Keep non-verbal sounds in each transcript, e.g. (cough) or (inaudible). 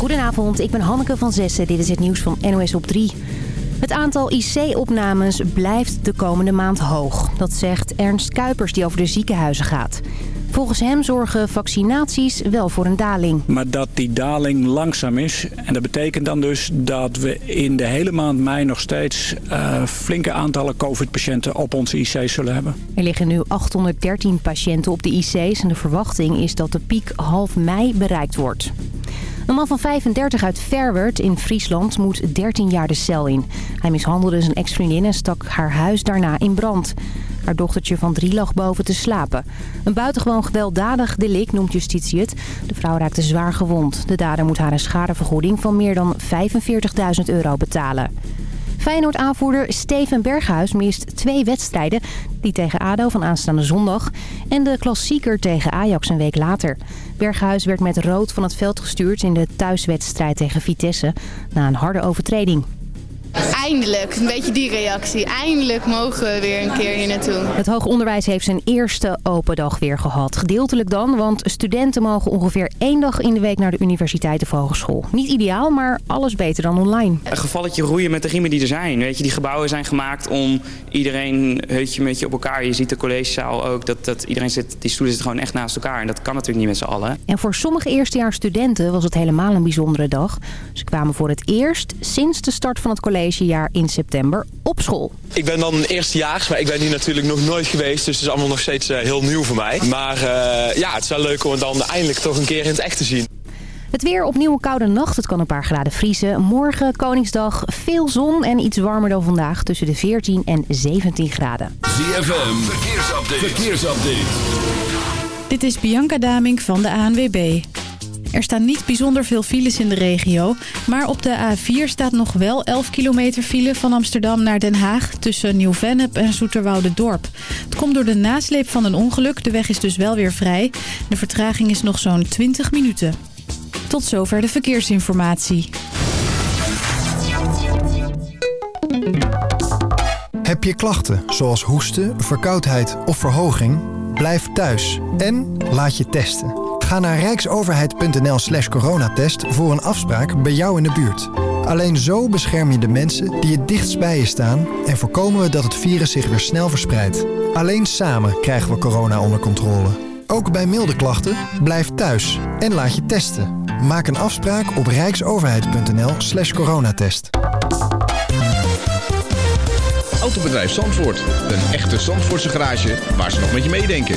Goedenavond, ik ben Hanneke van Zessen. Dit is het nieuws van NOS op 3. Het aantal IC-opnames blijft de komende maand hoog. Dat zegt Ernst Kuipers die over de ziekenhuizen gaat. Volgens hem zorgen vaccinaties wel voor een daling. Maar dat die daling langzaam is. En dat betekent dan dus dat we in de hele maand mei nog steeds uh, flinke aantallen covid-patiënten op onze IC's zullen hebben. Er liggen nu 813 patiënten op de IC's en de verwachting is dat de piek half mei bereikt wordt. Een man van 35 uit Verwert in Friesland moet 13 jaar de cel in. Hij mishandelde zijn ex-vriendin en stak haar huis daarna in brand. Haar dochtertje van drie lag boven te slapen. Een buitengewoon gewelddadig delict noemt justitie het. De vrouw raakte zwaar gewond. De dader moet haar een schadevergoeding van meer dan 45.000 euro betalen. Feyenoord-aanvoerder Steven Berghuis mist twee wedstrijden. Die tegen ADO van aanstaande zondag en de klassieker tegen Ajax een week later. Berghuis werd met rood van het veld gestuurd in de thuiswedstrijd tegen Vitesse na een harde overtreding. Eindelijk, een beetje die reactie. Eindelijk mogen we weer een keer hier naartoe. Het hoger onderwijs heeft zijn eerste open dag weer gehad. Gedeeltelijk dan, want studenten mogen ongeveer één dag in de week naar de universiteit of hogeschool. Niet ideaal, maar alles beter dan online. Een gevalletje roeien met de riemen die er zijn. Weet je, die gebouwen zijn gemaakt om iedereen heutje met je op elkaar. Je ziet de collegezaal ook, dat, dat iedereen zit, die stoelen zitten gewoon echt naast elkaar. En dat kan natuurlijk niet met z'n allen. En voor sommige eerstejaarsstudenten was het helemaal een bijzondere dag. Ze kwamen voor het eerst sinds de start van het college collegejaar in september op school. Ik ben dan eerstejaars, maar ik ben hier natuurlijk nog nooit geweest. Dus het is allemaal nog steeds uh, heel nieuw voor mij. Maar uh, ja, het is wel leuk om het dan eindelijk toch een keer in het echt te zien. Het weer opnieuw een koude nacht. Het kan een paar graden vriezen. Morgen, Koningsdag, veel zon en iets warmer dan vandaag. Tussen de 14 en 17 graden. ZFM, verkeersupdate. verkeersupdate. Dit is Bianca Damink van de ANWB. Er staan niet bijzonder veel files in de regio. Maar op de A4 staat nog wel 11 kilometer file van Amsterdam naar Den Haag... tussen Nieuw-Vennep en Dorp. Het komt door de nasleep van een ongeluk. De weg is dus wel weer vrij. De vertraging is nog zo'n 20 minuten. Tot zover de verkeersinformatie. Heb je klachten zoals hoesten, verkoudheid of verhoging? Blijf thuis en laat je testen. Ga naar rijksoverheid.nl slash coronatest voor een afspraak bij jou in de buurt. Alleen zo bescherm je de mensen die het dichtst bij je staan... en voorkomen we dat het virus zich weer snel verspreidt. Alleen samen krijgen we corona onder controle. Ook bij milde klachten, blijf thuis en laat je testen. Maak een afspraak op rijksoverheid.nl slash coronatest. Autobedrijf Zandvoort. Een echte Zandvoortse garage waar ze nog met je meedenken.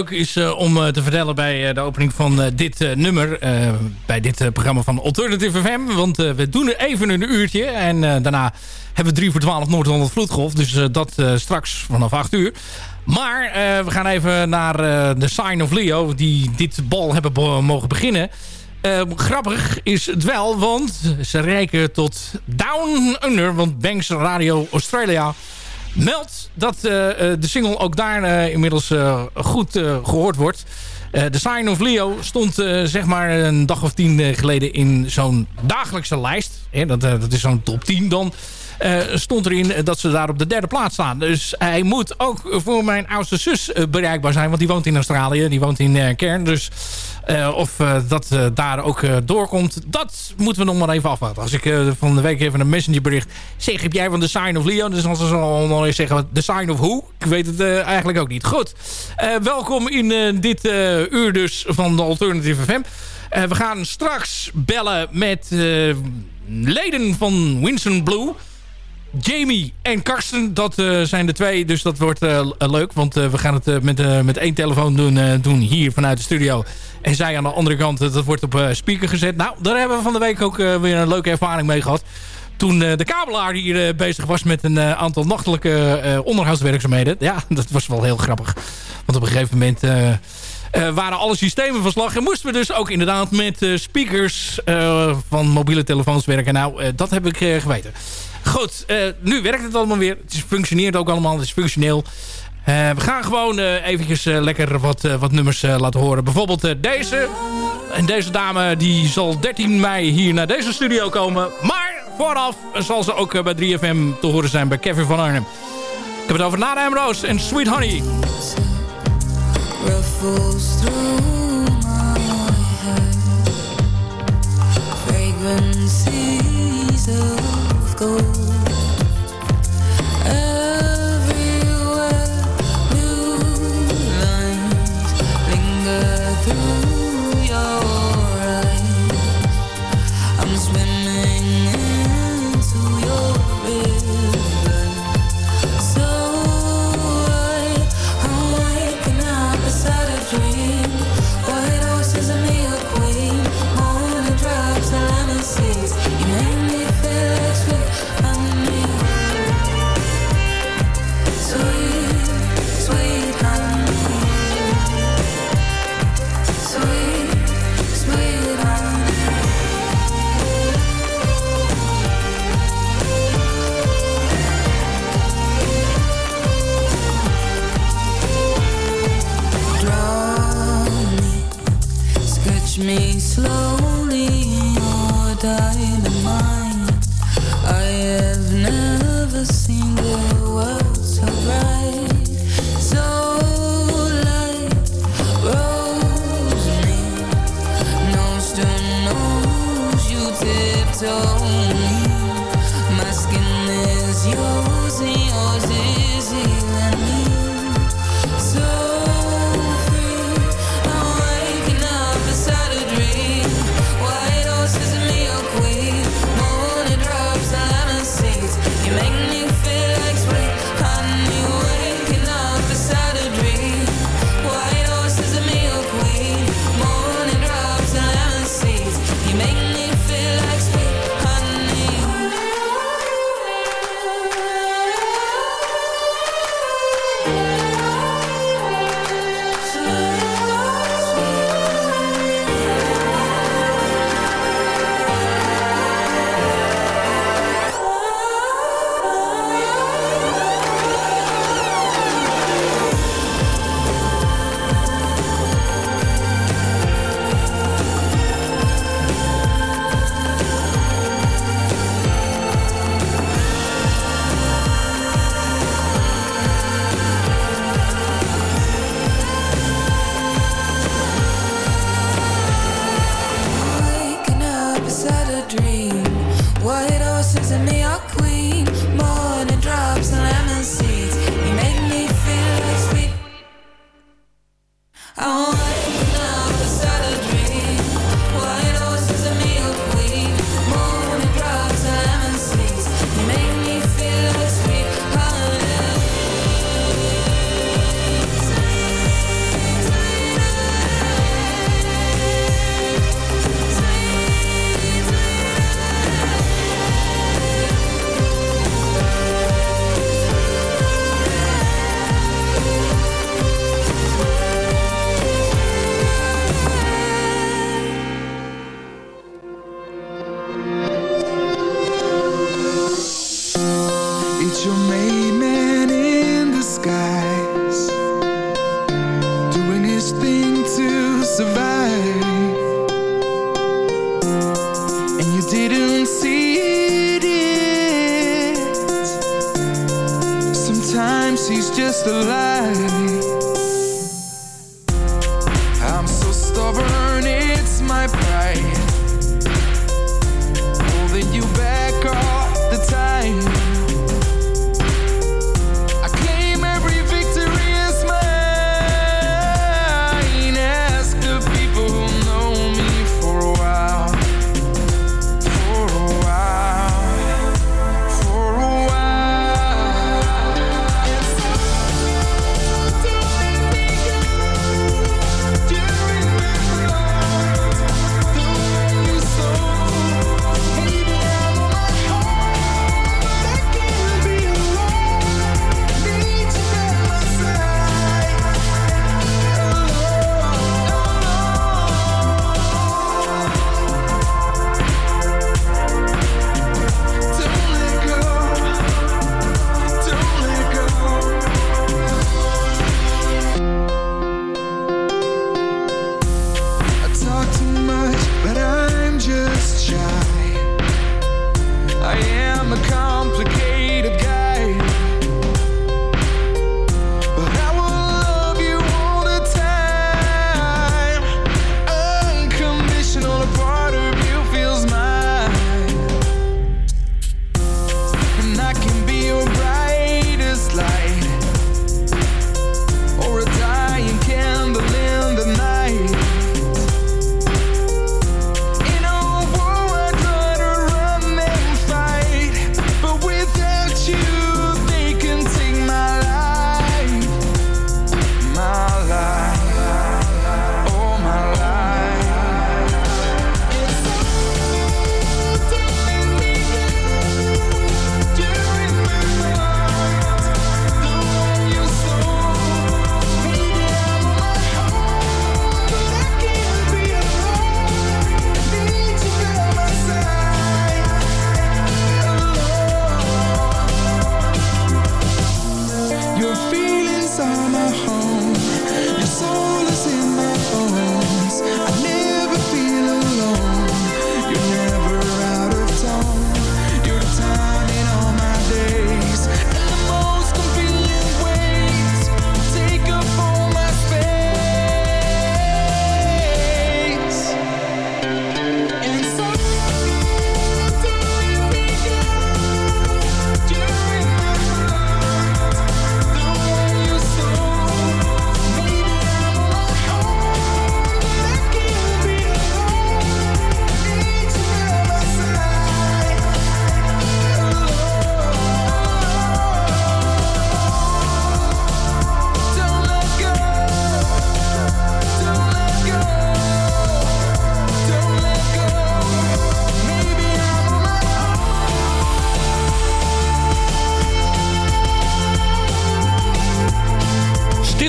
Leuk is eh, om eh, te vertellen bij eh, de opening van dit nummer. bij dit programma van Alternative FM. Want we doen er even een uurtje. En daarna hebben we 3 voor 12 Noord-Holland Vloedgolf. Dus dat straks vanaf 8 uur. Maar we gaan even naar de Sign of Leo. Die dit bal hebben be- mogen beginnen. Grappig is het wel, want ze reiken tot Down Under. Want Banks Radio Australia meldt dat eh, eh, de single ook daar eh, inmiddels goed eh, gehoord wordt. The Sign of Leo stond zeg maar een dag of tien geleden in zo'n dagelijkse lijst. Dat is zo'n top 10 dan. Eh, stond erin dat ze daar op de derde plaats staan. Dus hij moet ook voor mijn oudste zus eh, bereikbaar zijn. Want die woont in Australië. Die woont in Kern. Dus eh, of eh, dat eh, daar ook doorkomt, dat moeten we nog maar even afwachten. Als ik van de week even een messengerbericht zeg, heb jij van The Sign of Leo? Dus als ze nog eens zeggen, The Sign of Who? Ik weet het eigenlijk ook niet. Goed, welkom in dit uur dus van de Alternative FM. We gaan straks bellen met leden van Winston Blue... Jamie en Karsten, dat eh, zijn de twee. Dus dat wordt eh, leuk. Want eh, we gaan het eh, met, eh, met één telefoon doen, eh, doen hier vanuit de studio. En zij aan de andere kant, eh, dat wordt op eh, speaker gezet. Nou, daar hebben we van de week ook eh, weer een leuke ervaring mee gehad. Toen eh, de kabelaar hier eh, bezig was met een eh, aantal nachtelijke eh, onderhoudswerkzaamheden. Ja, (laughs) dat was wel heel grappig. Want op een gegeven moment... eh, eh, waren alle systemen van slag. En moesten we dus ook inderdaad met eh, speakers eh, van mobiele telefoons werken. Nou, eh, dat heb ik eh, geweten. Goed, eh, nu werkt het allemaal weer. Het functioneert ook allemaal, het is functioneel. Eh, we gaan gewoon eh, eventjes lekker wat, wat nummers laten horen. Bijvoorbeeld deze. En deze dame die zal 13 mei hier naar deze studio komen. Maar vooraf zal ze ook bij 3FM te horen zijn bij Kevin van Arnhem. Ik heb het over Nana Ambrose en Sweet Honey. Fragrances of gold yours and yours is healing me. So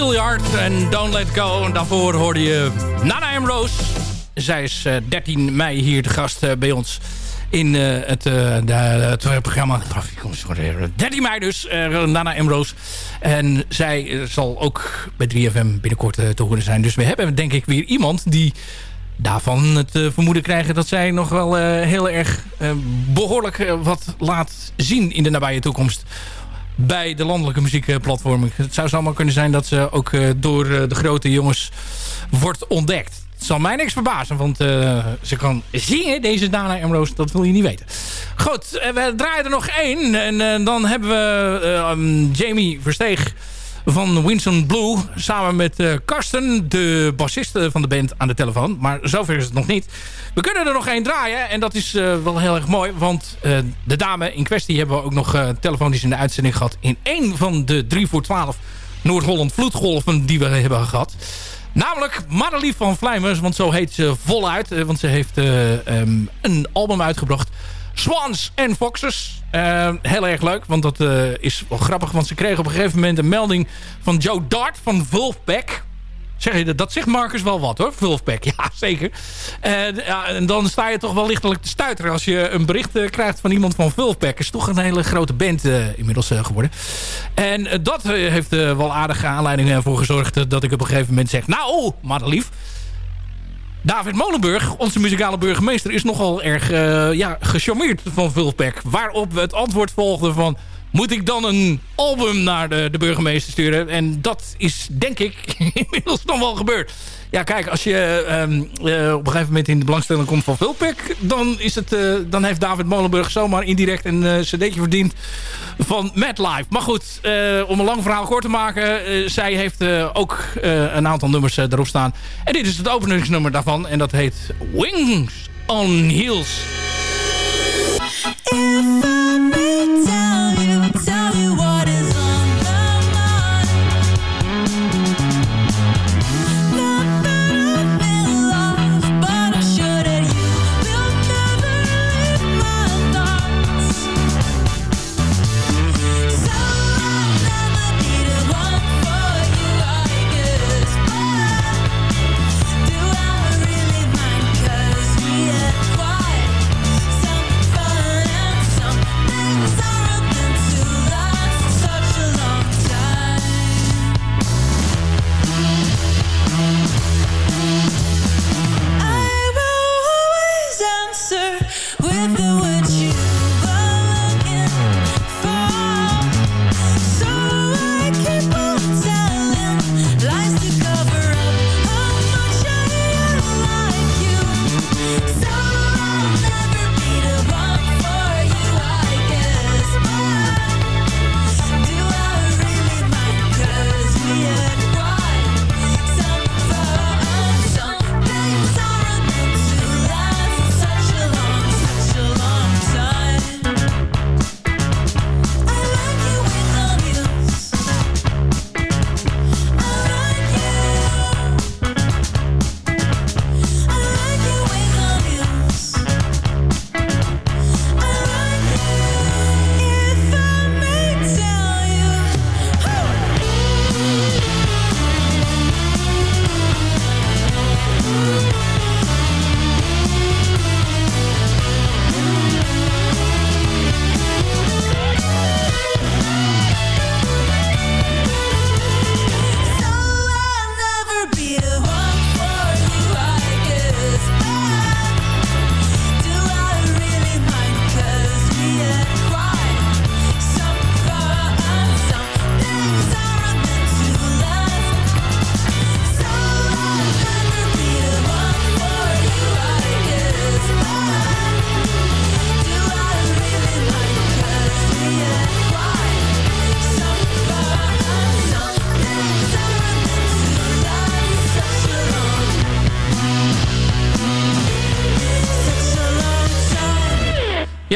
Steelyard en Don't Let Go. En daarvoor hoorde je Nana M. Rose. Zij is eh, 13 mei hier de gast eh, bij ons in eh, het, eh, het programma. 13 mei dus, eh, Nana M. Rose. En zij eh, zal ook bij 3FM binnenkort eh, te horen zijn. Dus we hebben denk ik weer iemand die daarvan het eh, vermoeden krijgen... dat zij nog wel eh, heel erg eh, behoorlijk eh, wat laat zien in de nabije toekomst bij de landelijke muziekplatformen. Het zou zomaar kunnen zijn dat ze ook eh, door eh, de grote jongens wordt ontdekt. Het zal mij niks verbazen, want eh, ze kan zingen, deze Dana Ambrose, dat wil je niet weten. Goed, we draaien er nog één en dan hebben we um, Jamie Versteeg van Winston Blue samen met eh, Karsten, de bassist eh, van de band, aan de telefoon. Maar zover is het nog niet. We kunnen er nog één draaien en dat is eh, wel heel erg mooi, want de dame in kwestie hebben we ook nog telefonisch in de uitzending gehad in één van de 3 voor 12 Noord-Holland vloedgolven die we hebben gehad. Namelijk Madelief van Vlijmers, want zo heet ze voluit. Want ze heeft eh, ehm, een album uitgebracht. Swans and Foxes. Eh, heel erg leuk, want dat eh, is wel grappig. Want ze kregen op een gegeven moment een melding van Joe Dart van Wolfpack. Zeg je dat? Dat zegt Marcus wel wat hoor, Wolfpack. (laughs) Ja, zeker. En, ja, en dan sta je toch wel lichtelijk te stuiteren als je een bericht eh, krijgt van iemand van Wolfpack. is toch een hele grote band eh, inmiddels eh, geworden. En dat heeft wel aardige aanleidingen voor gezorgd dat ik op een gegeven moment zeg... Nou, Madelief, David Molenburg, onze muzikale burgemeester, is nogal erg eh, ja, gecharmeerd van Vulfpack. Waarop het antwoord volgde van... Moet ik dan een album naar de, de burgemeester sturen? En dat is, denk ik, (laughs) inmiddels nog wel gebeurd. Ja, kijk, als je ehm, eh, op een gegeven moment in de belangstelling komt van Vulpack... dan, is het, eh, dan heeft David Molenburg zomaar indirect een eh, cd'tje verdiend van Mad Life. Maar goed, om een lang verhaal kort te maken... zij heeft ook een aantal nummers erop staan. En dit is het openingsnummer daarvan. En dat heet Wings on Heels.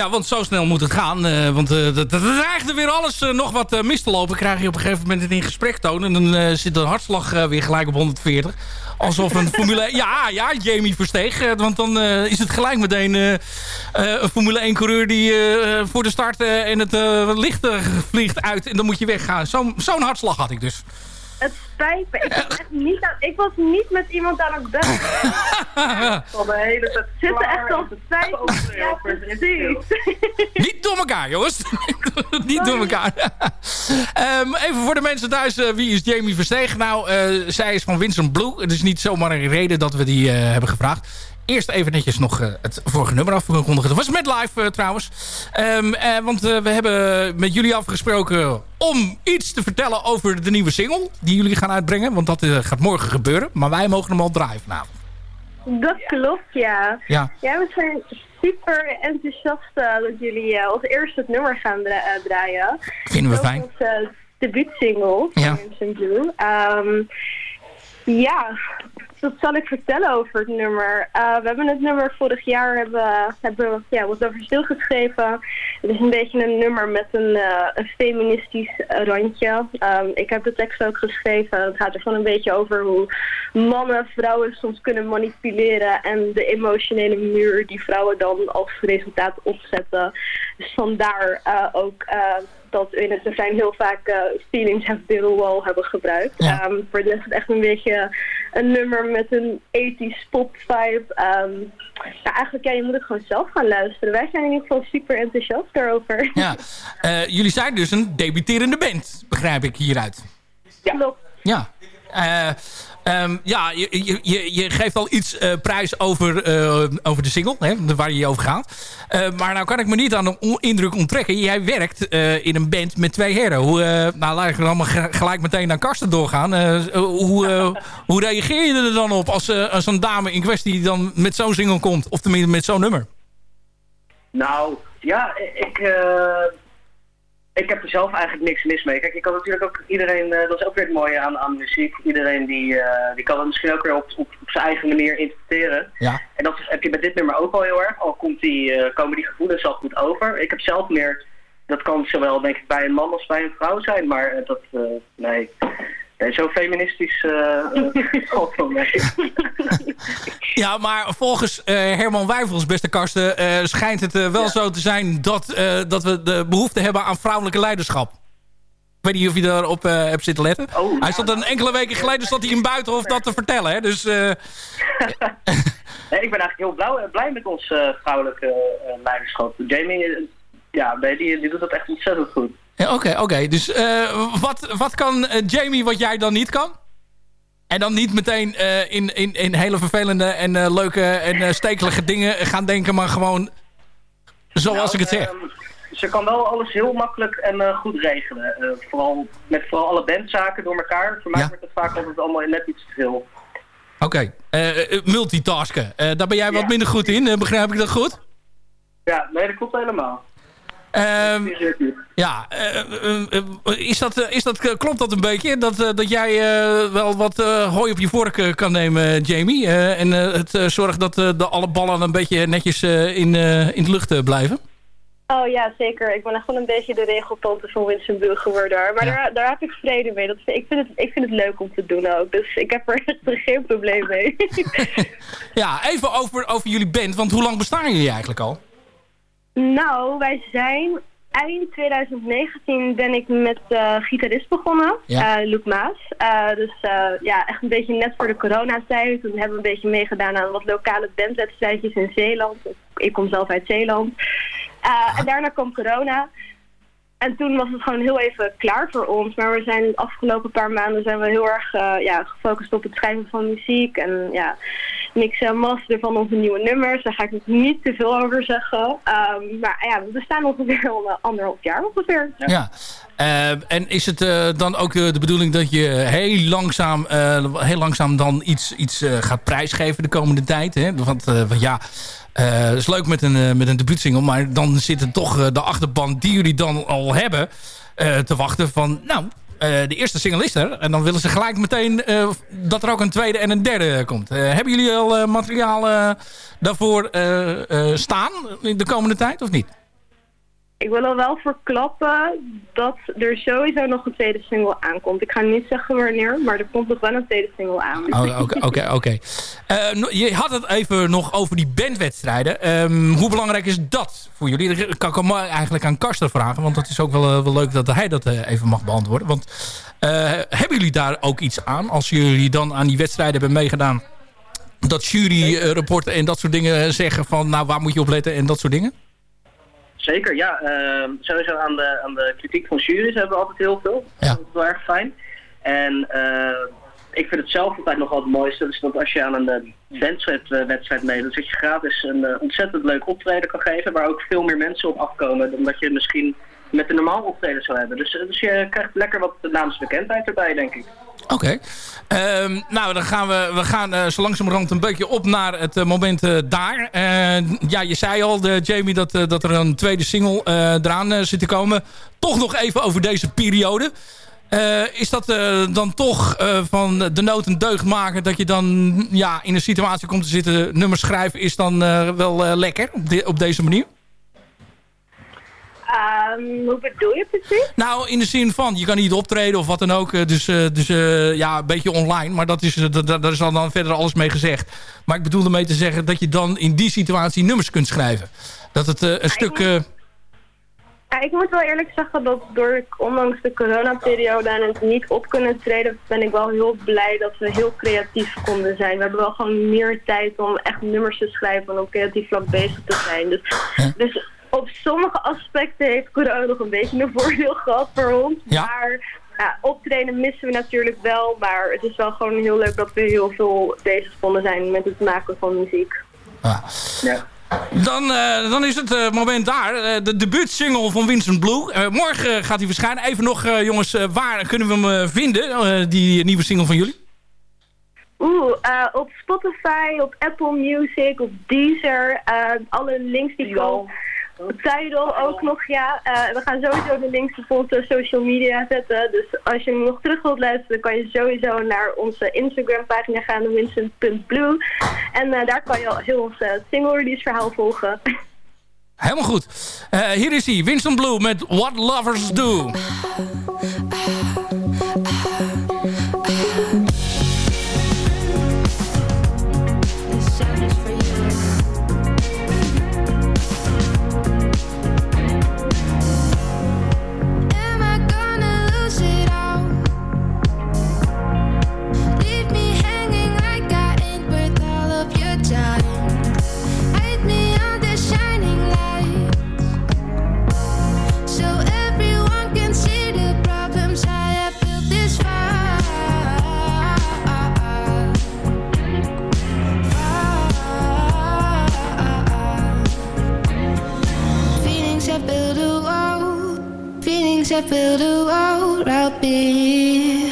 Want zo snel moet het gaan. eh, want uh, dat dreigt er weer alles uh, nog wat mis te lopen. Krijg je op een gegeven moment in gesprek tonen. En dan zit de hartslag weer gelijk op 140. Alsof een Formule 1... Ja, ja, Jamie Versteeg. want dan is het gelijk meteen een Formule 1 coureur... die voor de start en het licht vliegt uit. En dan moet je weggaan. Zo'n hartslag had ik dus. Me. Ik was, echt niet aan, ik was niet met iemand aan het bellen. (laughs) Van de hele tijd. Zitten echt al vijf ja, precies. Niet door elkaar, jongens. (laughs) niet door elkaar. um, (laughs) even voor de mensen thuis. Uh, wie is Jamie Versteeg? Nou, uh, zij is van Vincent Blue. Het is niet zomaar een reden dat we die uh, hebben gevraagd. Eerst even netjes nog uh, het vorige nummer afgekondigd. Dat was met live uh, trouwens. Um, uh, want we hebben met jullie afgesproken om iets te vertellen over de nieuwe single. Die jullie gaan uitbrengen. Want dat gaat morgen gebeuren. Maar wij mogen hem al draaien vanavond. Dat klopt, ja. Ja, ja we zijn super enthousiast dat jullie als eerste het nummer gaan dra draaien. Vinden we fijn. Onze debuutsingle van ja. Blue. Um, ja, wat zal ik vertellen over het nummer? Uh, we hebben het nummer vorig jaar hebben, hebben ja, wat over stilgeschreven. Het is een beetje een nummer met een, uh, een feministisch randje. Um, ik heb de tekst ook geschreven. Het gaat er gewoon een beetje over hoe mannen vrouwen soms kunnen manipuleren. En de emotionele muur die vrouwen dan als resultaat opzetten. Dus vandaar ook dat we in het refrein heel vaak uh, Feelings Have a Wall hebben gebruikt. Ja. Um, voor is het echt een beetje een nummer met een ethisch pop vibe. Um, ja, eigenlijk, ja, je moet het gewoon zelf gaan luisteren. Wij zijn in ieder geval super enthousiast daarover. Ja, uh, (laughs) jullie zijn dus een debuterende band, begrijp ik hieruit. Ja. Klopt. Ja. Uh, Ehm, ja, je, je, je, geeft al iets eh, prijs over, eh, over de single, hè, waar je over gaat. Eh, maar nou kan ik me niet aan de on- indruk onttrekken. Jij werkt in een band met twee heren. Hoe, nou, laat ik er allemaal ge- gelijk meteen naar Karsten doorgaan. Hoe, (laughs) hoe reageer je er dan op als, als een dame in kwestie dan met zo'n single komt? Of tenminste met zo'n nummer? Nou, ja, ik, ik heb er zelf eigenlijk niks mis mee. Kijk, ik kan natuurlijk ook iedereen, eh, dat is ook weer het mooie aan, aan muziek. Iedereen die, eh, die kan het misschien ook weer op, op, op zijn eigen manier interpreteren. Ja. En dat heb je met dit nummer ook al heel erg. Al komt die, eh, komen die gevoelens al goed over. Ik heb zelf meer, dat kan zowel denk ik bij een man als bij een vrouw zijn, maar dat, nee. Nee, zo feministisch eh, (laughs) valt mee. (laughs) Ja, maar volgens eh, Herman Wijfels, beste Karsten... eh, schijnt het wel zo te zijn dat, eh, dat we de behoefte hebben aan vrouwelijke leiderschap. Ik weet niet of je daarop eh hebt zitten letten. hij stond een enkele weken geleden stond hij in Buitenhof dat te vertellen. Hè? Dus eh, (laughs) Nee, ik ben eigenlijk heel blauw, blij met ons eh, vrouwelijke eh, leiderschap. Jamie, ja, die, die doet dat echt ontzettend goed. Oké, oké. Dus eh, wat, wat kan eh, Jamie wat jij dan niet kan? En dan niet meteen eh, in, in, in hele vervelende en leuke en stekelige dingen gaan denken... maar gewoon zoals Nou, ik het zeg. ehm, ze kan wel alles heel makkelijk en goed regelen. Vooral met vooral alle bandzaken door elkaar. Voor mij wordt het vaak altijd allemaal net iets te veel. Oké, multitasken. Daar ben jij wat minder goed in, begrijp ik dat goed? Ja, nee, dat klopt helemaal. Ehm, ja, eh, eh, eh, is dat, is dat, klopt dat een beetje? Dat, dat jij wel wat hooi op je vork kan nemen, Jamie? En het zorgt dat de alle ballen een beetje netjes in, in de lucht blijven? Oh ja, zeker. Ik ben echt gewoon een beetje de regeltante van Winston Bull geworden. hoor. Maar daar, daar heb ik vrede mee. Dat, ik, vind het, ik vind het leuk om te doen ook. Dus ik heb er (laughs) echt geen probleem mee. (laughs) Ja, even over, over jullie band. Want hoe lang bestaan jullie eigenlijk al? Nou, wij zijn... Eind 2019 ben ik met eh gitarist begonnen, Ja. eh, Luc Maas. Eh, dus ja, echt een beetje net voor de coronatijd. Toen hebben we een beetje meegedaan aan wat lokale bandwedstrijdjes in Zeeland. Ik kom zelf uit Zeeland. En daarna kwam corona. En toen was het gewoon heel even klaar voor ons. Maar we zijn de afgelopen paar maanden zijn we heel erg ja, gefocust op het schrijven van muziek. En ja, en masteren van onze nieuwe nummers. Daar ga ik niet te veel over zeggen. Ehm, maar ja, we bestaan ongeveer al een anderhalf jaar ongeveer. Ja. Eh, en is het eh, dan ook eh, de bedoeling dat je heel langzaam, eh, heel langzaam dan iets, iets eh, gaat prijsgeven de komende tijd? Hè? Want, eh, ja, eh, het is leuk met een, eh, met een debuutsingle, maar dan zit er toch eh, de achterban die jullie dan al hebben eh, te wachten van, nou, eh, de eerste single is er. En dan willen ze gelijk meteen eh, dat er ook een tweede en een derde komt. Eh, hebben jullie al eh, materiaal eh, daarvoor eh, eh, staan in de komende tijd of niet? Ik wil er wel voor klappen dat er sowieso nog een tweede single aankomt. Ik ga niet zeggen wanneer, maar er komt nog wel een tweede single aan. Oh, Oké, oké. Eh, Je had het even nog over die bandwedstrijden. Ehm, hoe belangrijk is dat voor jullie? Dat kan ik hem eigenlijk aan Karsten vragen. Want het is ook wel, eh, wel leuk dat hij dat eh, even mag beantwoorden. Want hebben jullie daar ook iets aan? Als jullie dan aan die wedstrijden hebben meegedaan... dat juryrapporten en dat soort dingen zeggen van... nou, waar moet je op letten en dat soort dingen? Zeker, ja. ehm, sowieso aan de, aan de kritiek van juries hebben we altijd heel veel. Dat is wel erg fijn. En eh, ik vind het zelf altijd nog wel het mooiste. Dus dat als je aan een uh, wedstrijd meedoet, dat je gratis een eh, ontzettend leuk optreden kan geven. Waar ook veel meer mensen op afkomen dan dat je misschien met een normaal optreden zou hebben. Dus, eh, dus je krijgt lekker wat naamsbekendheid erbij, denk ik. Oké. Ehm, nou, dan gaan we, we gaan eh, zo langzamerhand een beetje op naar het eh, moment eh, daar. Ja, je zei al, Jamie, dat, dat er een tweede single eraan zit te komen. Toch nog even over deze periode. Is dat dan toch van de nood een deugd maken... dat je dan ja, in een situatie komt te zitten... nummers schrijven is dan wel lekker op deze manier? Ehm, hoe bedoel je precies? Nou, in de zin van, je kan niet optreden of wat dan ook. eh, Dus, eh, dus eh, ja, een beetje online. Maar dat is, daar is al dan verder alles mee gezegd. Maar ik bedoel ermee te zeggen dat je dan in die situatie nummers kunt schrijven. Dat het een stuk... eh, Ja, ik moet wel eerlijk zeggen dat door, ondanks de coronaperiode en het niet op kunnen treden, ben ik wel heel blij dat we heel creatief konden zijn. We hebben wel gewoon meer tijd om echt nummers te schrijven en op creatief vlak bezig te zijn. Dus, dus op sommige aspecten heeft corona nog een beetje een voordeel (laughs) gehad voor ons. Ja. Maar ja, optreden missen we natuurlijk wel, maar het is wel gewoon heel leuk dat we heel veel bezig gevonden zijn met het maken van muziek. Ja. Dan, eh, dan is het eh, moment daar. Eh, de debuutsingle van Vincent Blue. Eh, morgen gaat hij verschijnen. Even nog, eh, jongens, eh, waar kunnen we hem vinden? eh, die nieuwe single van jullie? Oeh, eh, op Spotify, op Apple Music, op Deezer, eh, alle links die komen. Tidal ook nog, ja. Eh, we gaan sowieso de links op onze social media zetten. Dus als je nog terug wilt luisteren, kan je sowieso naar onze Instagram pagina gaan, Vincent.blue. En eh, daar kan je al heel ons eh, single release verhaal volgen. (laughs) Helemaal goed. Eh, hier is hij, Winston Blue met What Lovers Do. (laughs) Feelings have built a wall around me.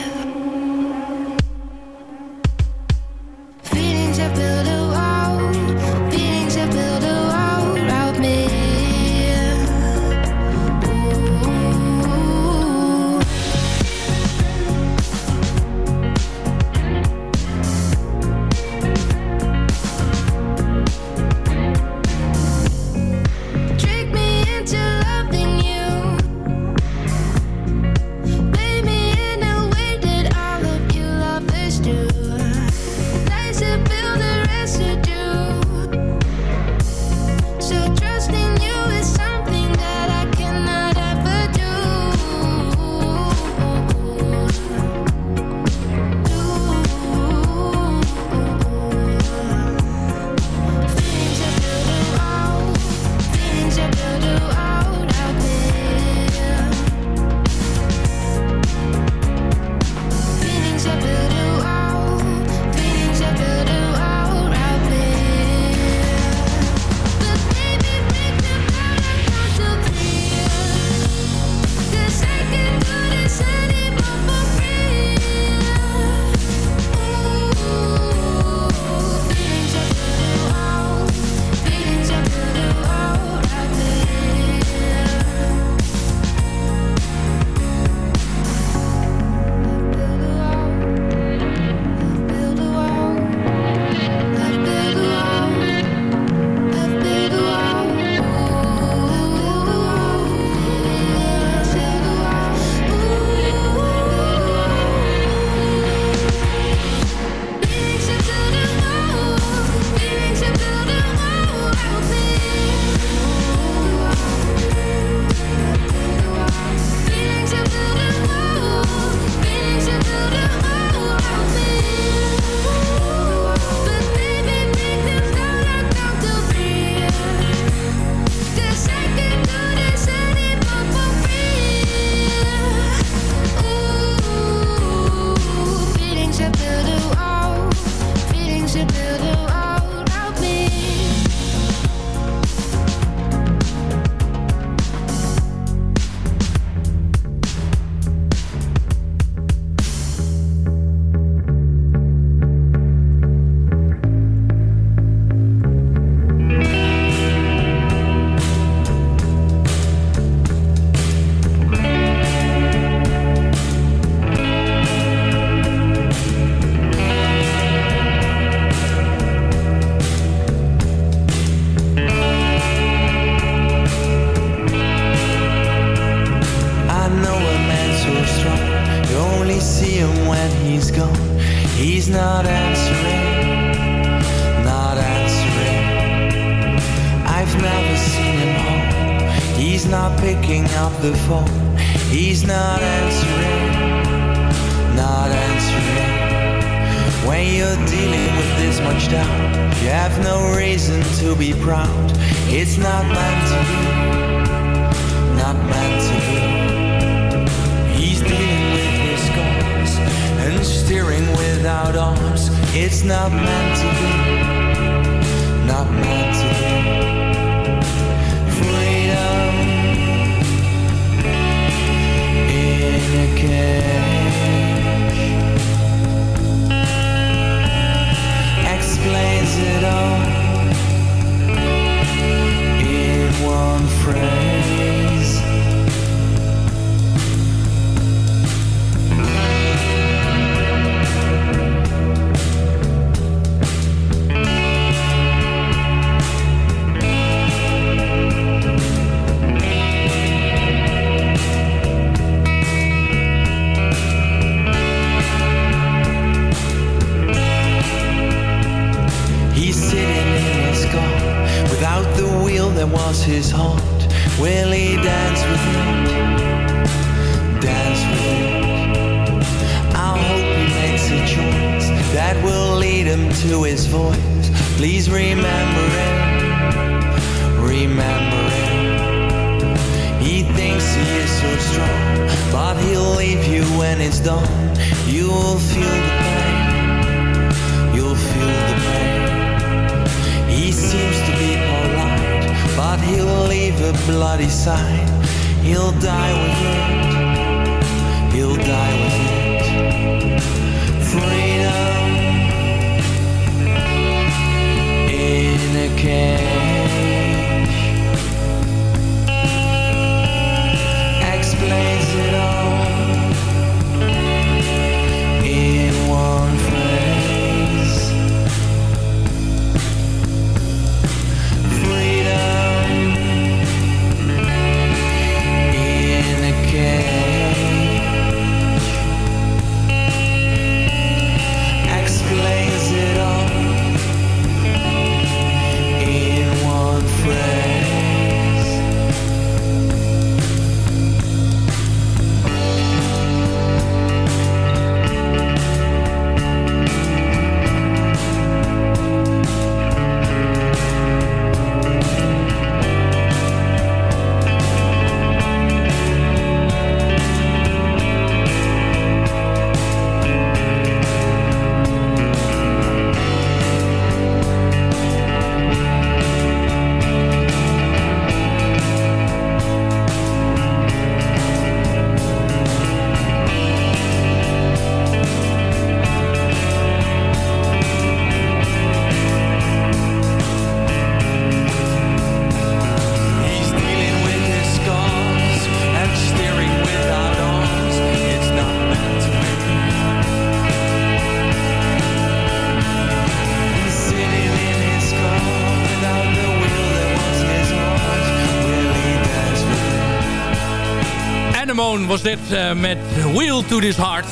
Was dit eh, met Wheel to This Heart.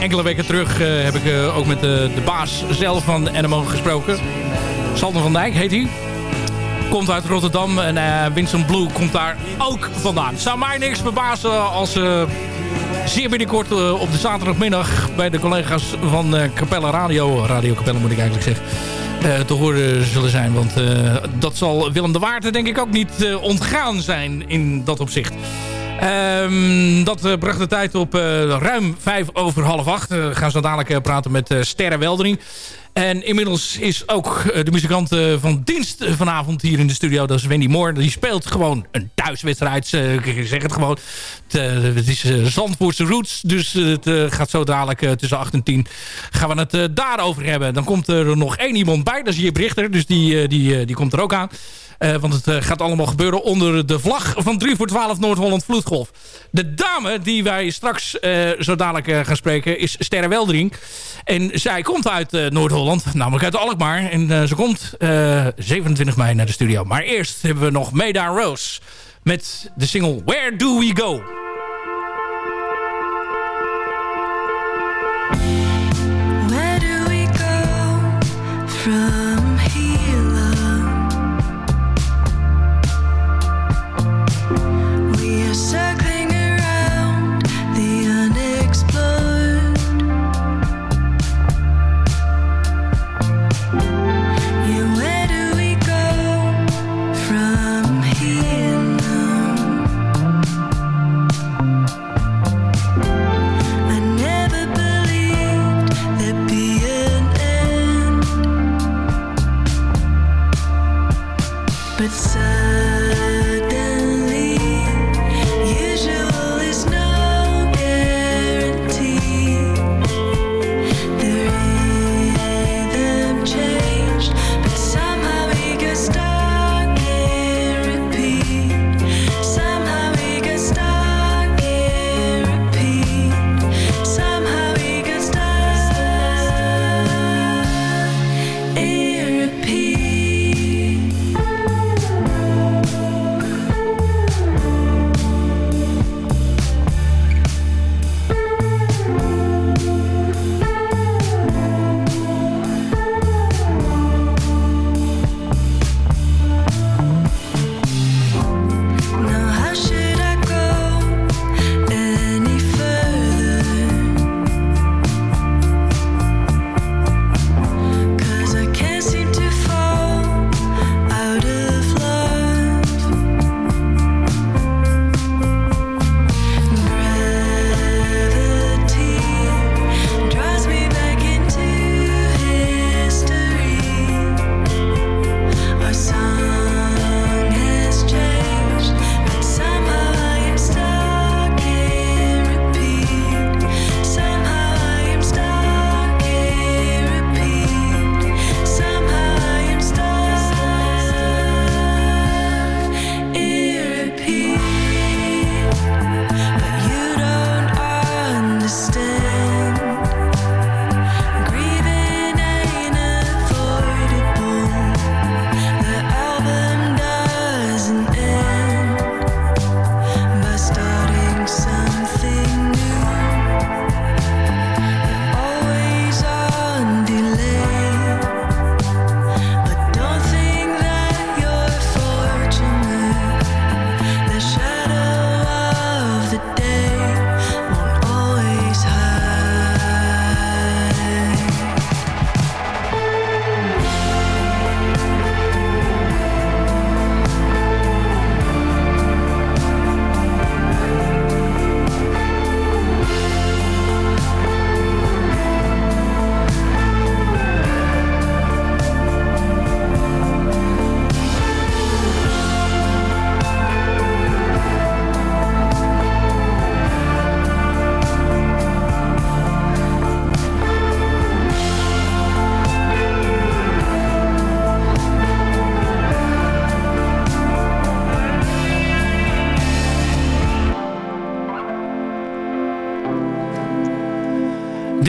Enkele weken terug eh, heb ik eh, ook met de, de baas zelf van Anemone gesproken. Sander van Dijk heet hij. Komt uit Rotterdam en Vincent Blue komt daar ook vandaan. Zou mij niks verbazen als ze zeer binnenkort op de zaterdagmiddag... bij de collega's van Capella Radio, Radio Capella moet ik eigenlijk zeggen... te horen zullen zijn. Want dat zal Willem de Waard denk ik ook niet ontgaan zijn in dat opzicht. Ehm, dat eh, bracht de tijd op eh, ruim vijf over half acht. Eh, gaan zo dadelijk praten met Sterre Weldering. En inmiddels is ook de muzikant van dienst vanavond hier in de studio. Dat is Wendy Moore. Die speelt gewoon een thuiswedstrijd. ik zeg het gewoon. Het, is Zandvoortse roots. Dus het gaat zo dadelijk tussen 8 en 10 gaan we het daarover hebben. Dan komt er nog één iemand bij. Dat is Jip Richter. Dus die, die, die komt er ook aan. Eh, want het eh, gaat allemaal gebeuren onder de vlag van 3 voor 12 Noord-Holland Vloedgolf. De dame die wij straks eh, zo dadelijk gaan spreken is Sterre Weldering. En zij komt uit Noord-Holland, namelijk uit Alkmaar. En ze komt eh, 27 mei naar de studio. Maar eerst hebben we nog Meda Rose met de single Where Do We Go?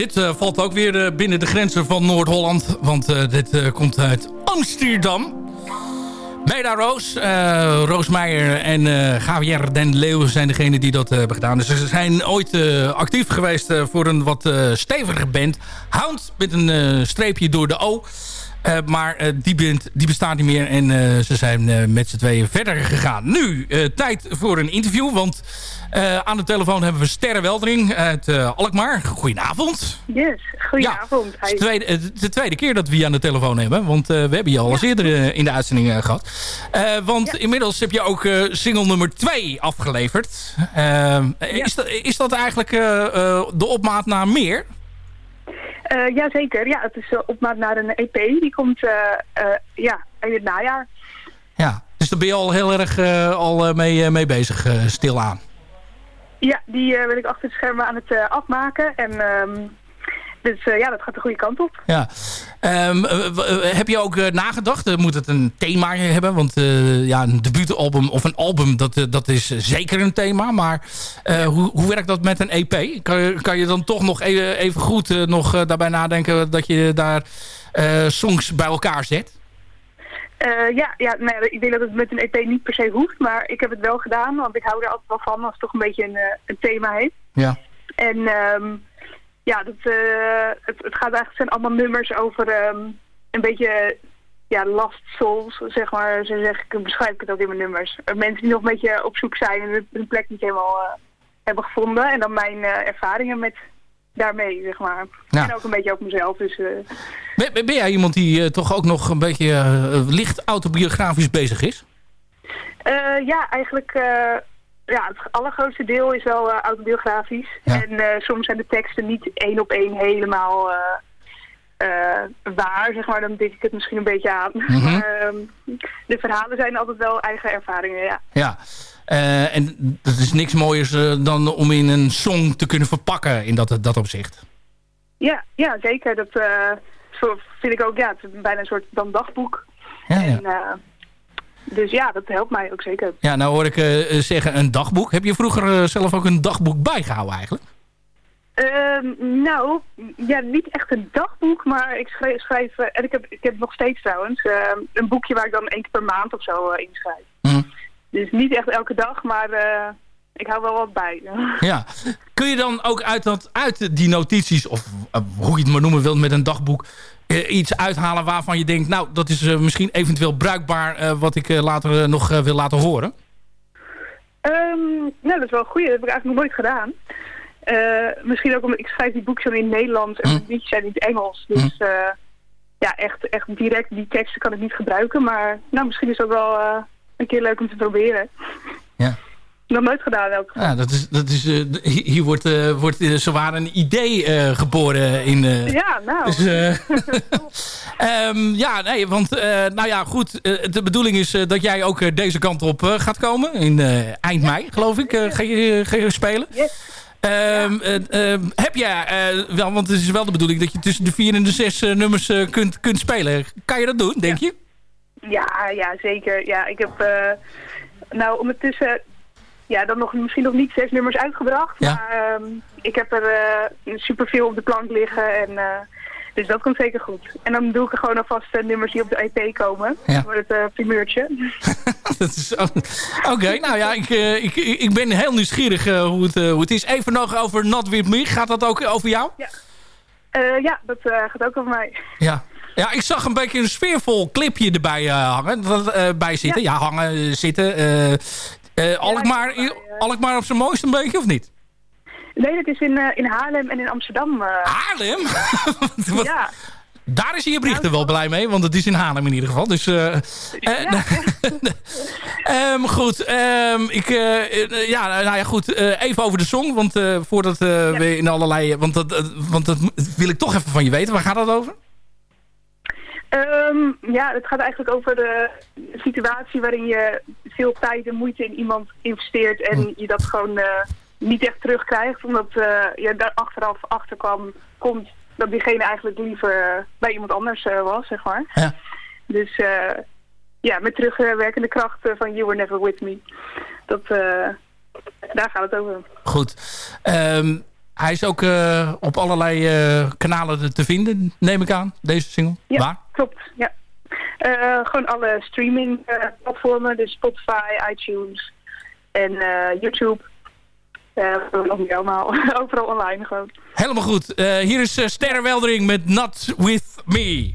Dit eh, valt ook weer eh, binnen de grenzen van Noord-Holland. Want eh, dit komt uit Amsterdam. Meda Roos, Roos Meijer en eh Javier Den Leeuw zijn degene die dat hebben gedaan. Dus ze zijn ooit actief geweest voor een wat stevige band. Hound met een streepje door de O. Eh, maar eh, die band die bestaat niet meer en eh, ze zijn met z'n tweeën verder gegaan. Nu, tijd voor een interview, want aan de telefoon hebben we Sterre Weldering uit Alkmaar. Goedenavond. Yes, goedenavond. Het is de tweede, de tweede keer dat we je aan de telefoon hebben. Want we hebben je al eens eerder in de uitzending eh, gehad. Eh, want inmiddels heb je ook single nummer 2 afgeleverd. Eh, is, dat, is dat eigenlijk de opmaat naar meer? Eh jazeker, ja, het is eh, op maat naar een EP. Die komt eh, ja, in het najaar. Ja, dus daar ben je al heel erg al mee, mee bezig, eh, stilaan. Ja, die wil ik achter het schermen aan het afmaken. En ehm, dus eh, ja, dat gaat de goede kant op. Ja. Ehm, eh, eh, heb je ook nagedacht? Moet het een thema hebben? Want ja, een debuutalbum of een album, dat, dat is zeker een thema. Maar hoe, hoe werkt dat met een EP? Kan je, kan je dan toch nog even, even goed nog daarbij nadenken dat je daar songs bij elkaar zet? Ja, ja nou ja, ik denk dat het met een EP niet per se hoeft. Maar ik heb het wel gedaan, want ik hou er altijd wel van als het toch een beetje een, een thema heeft. Ja. En ehm, ja, dat, eh, het, het gaat eigenlijk zijn allemaal nummers over ehm, een beetje ja, last souls, zeg maar. Zo zeg ik, beschrijf ik het ook in mijn nummers. Mensen die nog een beetje op zoek zijn en hun- plek niet helemaal eh, hebben gevonden. En dan mijn eh, ervaringen met daarmee, zeg maar. En ook een beetje over mezelf. Dus Ben, ben- jij iemand die toch ook nog een beetje licht autobiografisch bezig is? Ja, eigenlijk ja, het allergrootste deel is wel eh, autobiografisch. En eh, soms zijn de teksten niet één op één helemaal eh, waar, zeg maar. Dan denk ik het misschien een beetje aan. Maar (laughs) ehm, de verhalen zijn altijd wel eigen ervaringen, ja. Ja. En dat is niks mooiers dan om in een song te kunnen verpakken in dat, dat opzicht. Ja, ja zeker. Dat vind ik ook, ja, het is bijna een soort dan dagboek. Ja, ja. En, dus ja, dat helpt mij ook zeker. Ja, nou hoor ik eh, zeggen een dagboek. Heb je vroeger eh, zelf ook een dagboek bijgehouden eigenlijk? Ehm, nou, ja, niet echt een dagboek, maar ik schrijf, schrijf eh, en ik heb, ik heb nog steeds trouwens, ehm, een boekje waar ik dan één keer per maand of zo eh, inschrijf. Mhm. Dus niet echt elke dag, maar eh, ik hou wel wat bij. (laughs) Ja. Kun je dan ook uit, dat, uit die notities, of eh, hoe je het maar noemen wilt met een dagboek... eh, iets uithalen waarvan je denkt... nou, dat is eh, misschien eventueel bruikbaar... eh, wat ik later nog wil laten horen? Ehm, nou, dat is wel een goeie. Dat heb ik eigenlijk nog nooit gedaan. Misschien ook omdat ik schrijf die boekjes dan in het Nederlands en de liedjes zijn in het Engels. Dus eh, ja, echt, echt direct die teksten kan ik niet gebruiken. Maar nou, misschien is dat wel een keer leuk om te proberen. Ja. Nog nooit gedaan in elk geval. Ja, dat is, dat is, eh, hier wordt, eh, wordt eh, zowaar een idee geboren in... Ja, nou. Dus, eh, (laughs) ehm, ja, nee, want nou ja, goed. de bedoeling is dat jij ook deze kant op gaat komen. In eind mei, geloof ik, ga, je, ga je spelen. Ehm, eh, ehm, heb jij wel, want het is wel de bedoeling dat je tussen de vier en de zes nummers kunt, kunt spelen. Kan je dat doen, denk je? Ja, ja, zeker. Ja, ik heb nou ondertussen ja, dan nog, misschien nog niet zes nummers uitgebracht. Ja. Maar ehm, ik heb er eh superveel op de plank liggen. En, eh, dus dat komt zeker goed. En dan doe ik er gewoon alvast eh, nummers die op de EP komen. Ja. Voor het primeurtje. (laughs) Dat is- Oké, nou ja, ik, ik, ik ben heel nieuwsgierig hoe, het, hoe het is. Even nog over Not With Me. Gaat dat ook over jou? Eh, ja, dat gaat ook over mij. Ja. Ja, ik zag een beetje een sfeervol clipje erbij hangen. Dat, bij zitten. Ja, hangen, zitten. Eh eh, Alkmaar, Alkmaar op zijn mooist een beetje, of niet? Nee, dat is in, eh, in Haarlem en in Amsterdam. eh. Haarlem? (laughs) ja. Daar is je berichten wel blij mee, want het is in Haarlem in ieder geval. Dus, (laughs) ehm, goed, ehm, ik, ja, nou ja, goed, even over de song, want voordat we in allerlei, want dat, want dat wil ik toch even van je weten. Waar gaat dat over? Ehm, ja, het gaat eigenlijk over de situatie waarin je veel tijd en moeite in iemand investeert en je dat gewoon eh, niet echt terugkrijgt, omdat eh, je daar achteraf achter kwam, komt dat diegene eigenlijk liever bij iemand anders eh, was, zeg maar. Ja. Dus eh, ja, met terugwerkende kracht eh, van You Were Never With Me. Dat, eh, daar gaat het over. Goed. Ehm, hij is ook eh, op allerlei eh, kanalen te vinden, neem ik aan, deze single. Ja, Waar? klopt. Ja. Eh, gewoon alle streaming platformen, dus Spotify, iTunes en YouTube. Nog meer allemaal. (laughs) Overal online gewoon. Helemaal goed. Hier is Sterrenweldering met Not With Me.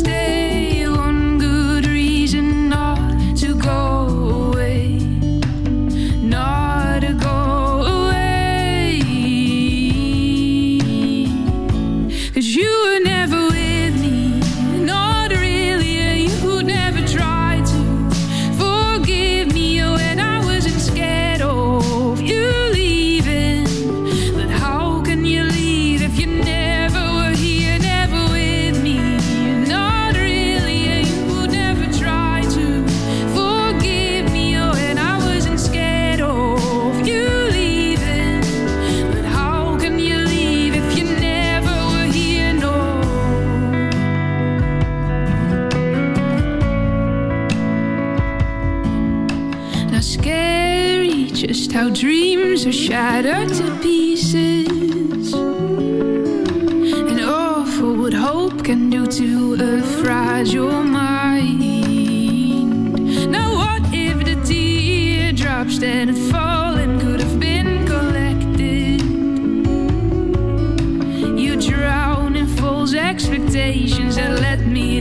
stay. shattered to pieces. And all for what hope can do to a fragile mind. Now, what if the teardrops that had fallen could have been collected? You drown in false expectations that let me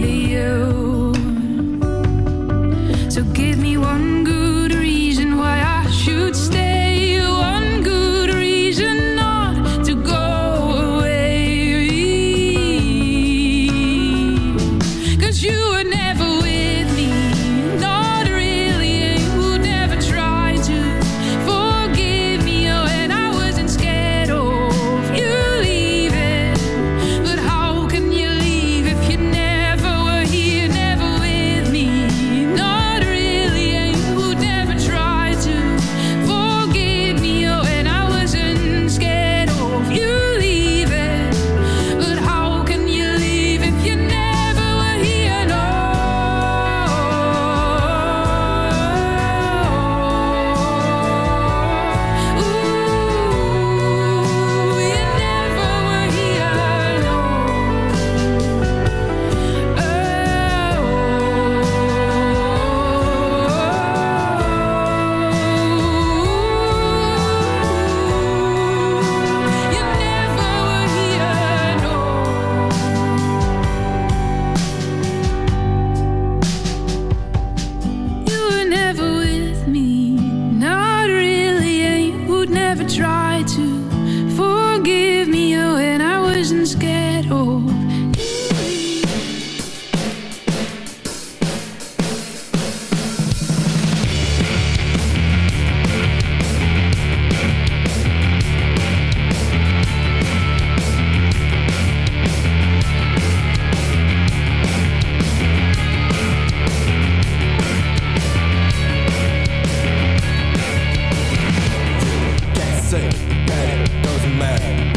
say that it doesn't matter.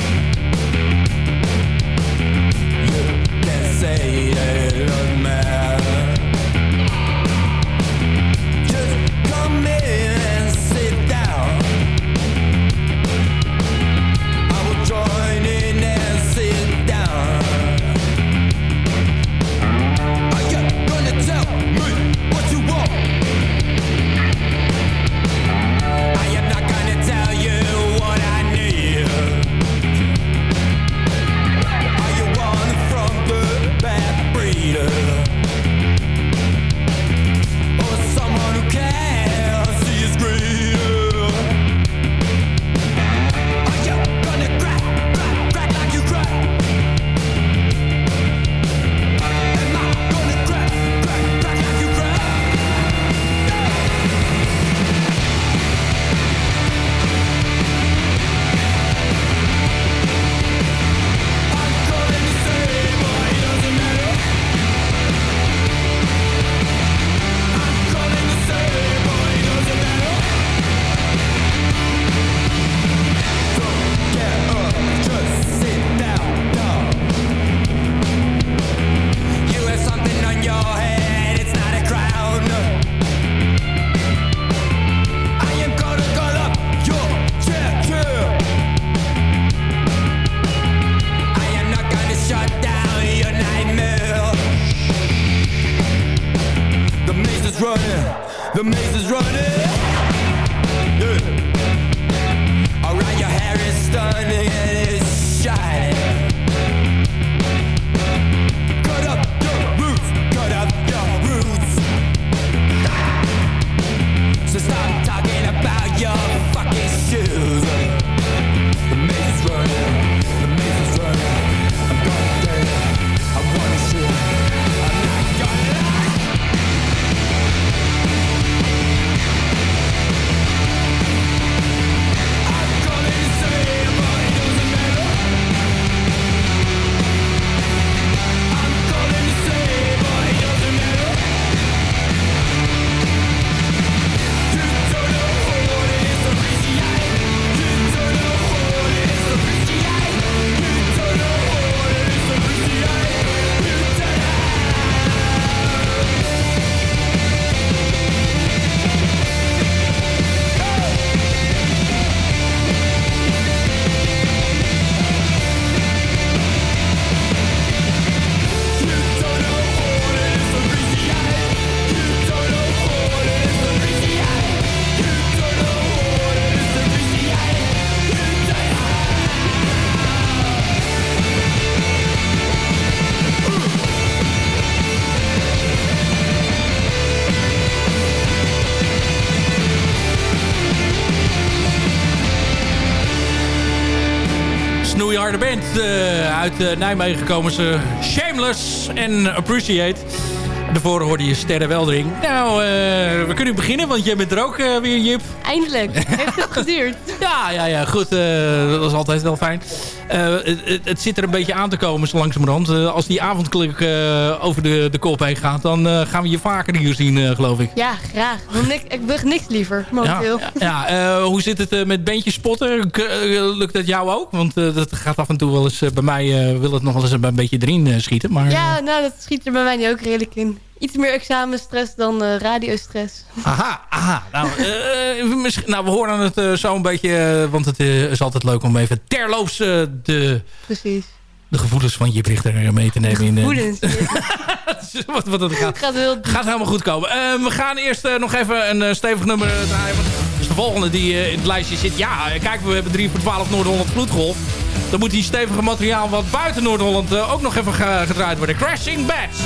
Uit eh, Nijmegen gekomen. Ze Shameless en Appreciate. Daarvoor hoorde je Sterre Weldering. Nou, eh, we kunnen beginnen, want jij bent er ook eh, weer, Jip. Eindelijk. Heeft het geduurd? Ja, ja, ja, goed. dat is altijd wel fijn. Eh, het, het- zit er een beetje aan te komen, zo langzamerhand. Eh, als die avondklik eh, over de, de kop heen gaat, dan gaan we je vaker hier zien, geloof ik. Ja, graag. Ik, ik wil niks liever, momenteel. Ja, ja hoe zit het met bandjes spotten? Lukt dat jou ook? Want dat gaat af en toe wel eens... bij mij wil het nog wel eens een beetje erin schieten. Maar, Ja, nou, dat schiet er bij mij nu ook redelijk in. Iets meer examenstress dan eh, radiostress. Aha, aha. Nou, eh, eh, nou we horen het eh, zo een beetje... want het is altijd leuk om even terloops de, Precies. de gevoelens van je Richter mee te nemen. in, eh, Voelens. (laughs) wat, wat het gaat, gaat, heel... gaat helemaal goed komen. Eh, we gaan eerst nog even een stevig nummer draaien. Dat is de volgende die in het lijstje zit. Ja, kijk, we hebben 3 voor 12 Noord-Holland vloedgolf. Dan moet die stevige materiaal wat buiten Noord-Holland ook nog even ge- gedraaid worden. Crashing Bats.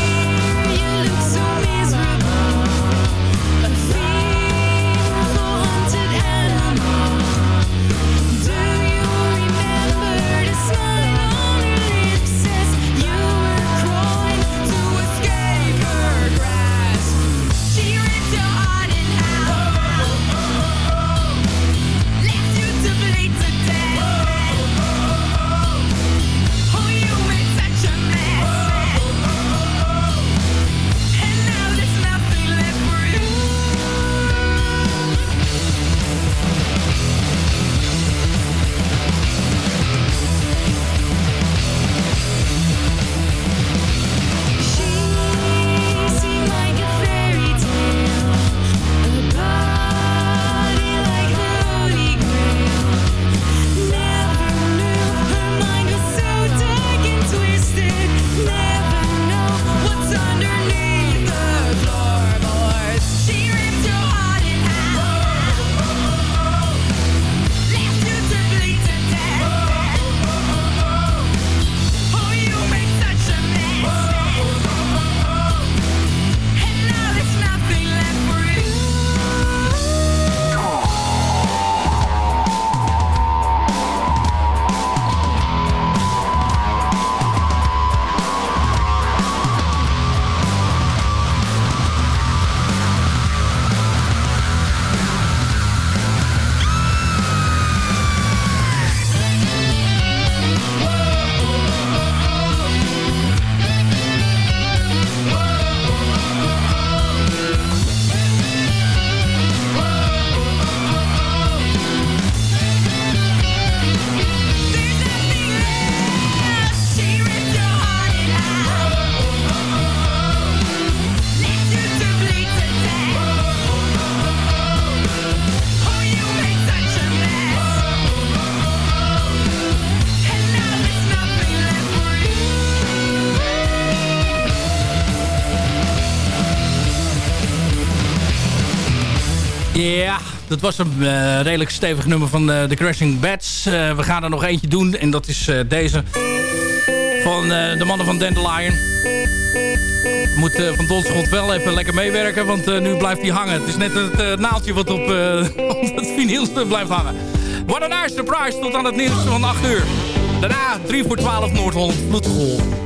Dat was een eh, redelijk stevig nummer van eh, The Crashing Bats. Eh, we gaan er nog eentje doen en dat is eh, deze. Van eh, de mannen van Dandelion. Moet eh, Van Donschot wel even lekker meewerken, want eh, nu blijft hij hangen. Het is net het eh, naaldje wat op, eh, (laughs) op het vinyl blijft hangen. What a nice surprise tot aan het nieuws van 8 uur. Daarna 3 voor 12 Noord-Holland Vloedgolf.